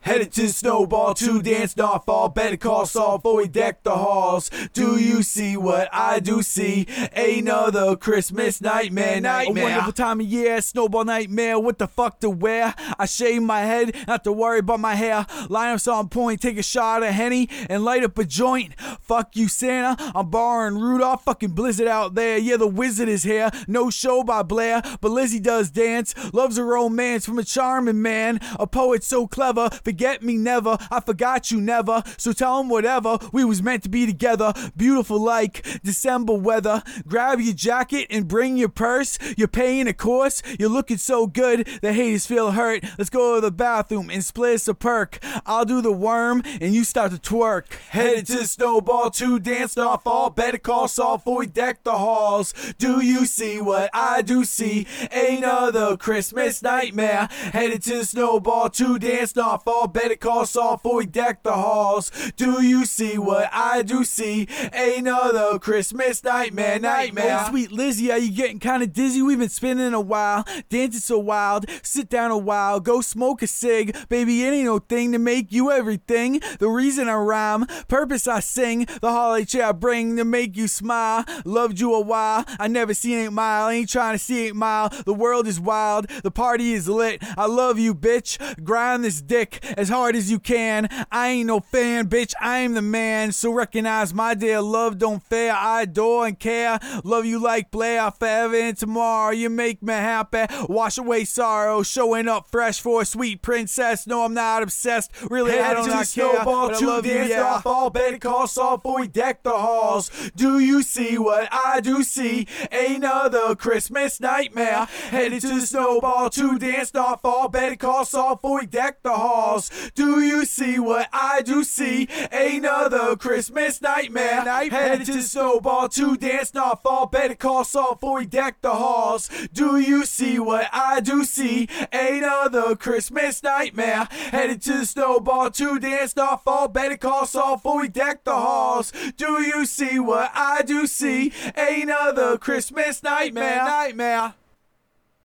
Headed to Snowball to dance, not fall. Better call Saul before we deck the halls. Do you see what I do see? Another Christmas nightmare, nightmare. A wonderful time of year, Snowball nightmare. What the fuck to wear? I shave my head, not to worry about my hair. Line ups on point, take a shot of Henny and light up a joint. Fuck you, Santa. I'm borrowing Rudolph. Fucking Blizzard out there. Yeah, the wizard is here. No show by Blair, but Lizzie does dance. Loves a romance from a charming man. A poet so clever forget me never. I forgot you never. So tell him whatever. We was meant to be together. Beautiful like December weather. Grab your jacket and bring your purse. You're paying a course. You're looking so good. The haters feel hurt. Let's go to the bathroom and split us a perk. I'll do the worm and you start to twerk. Headed to the Snowball to dance off all. Better call Saul before we deck the halls. Do you see what I do see? Another Christmas nightmare. Headed to the Snowball to dance off all. Better call Saul before we deck the halls. Do you see what I do see? Another Christmas nightmare, nightmare. Oh, sweet Lizzie, are you getting kind of dizzy? We've been spinning a while, dancing so wild. Sit down a while, go smoke a cig. Baby, it ain't no thing to make you everything. The reason I rhyme, purpose I sing, the holiday I bring to make you smile. Loved you a while, I never seen eight mile. Ain't trying to see eight mile. The world is wild, the party is lit. I love you, bitch. Grind this dick as hard as you can. I ain't no fan, bitch. I am the man. So recognize my dear love don't fair. I adore and care. Love you like Blair forever and tomorrow. You make me happy. Wash away sorrow. Showing up fresh for a sweet princess. No, I'm not obsessed. Really, I don't not care. Snowball but I love you, yeah. off all better call Saul before we deck the halls. Do you see what I do see? Another Christmas nightmare. Headed to the snowball to dance off all better call Saul before we deck the halls. Do you see what I do see? Another Christmas nightmare. Headed to the snowball to dance not fall. Better call Saul before we deck the halls. Do you see what I do see? Another Christmas nightmare. Headed to the snowball to dance not fall. Better call Saul before we deck the halls. Do you see what I do see? Another Christmas nightmare. Nightmare.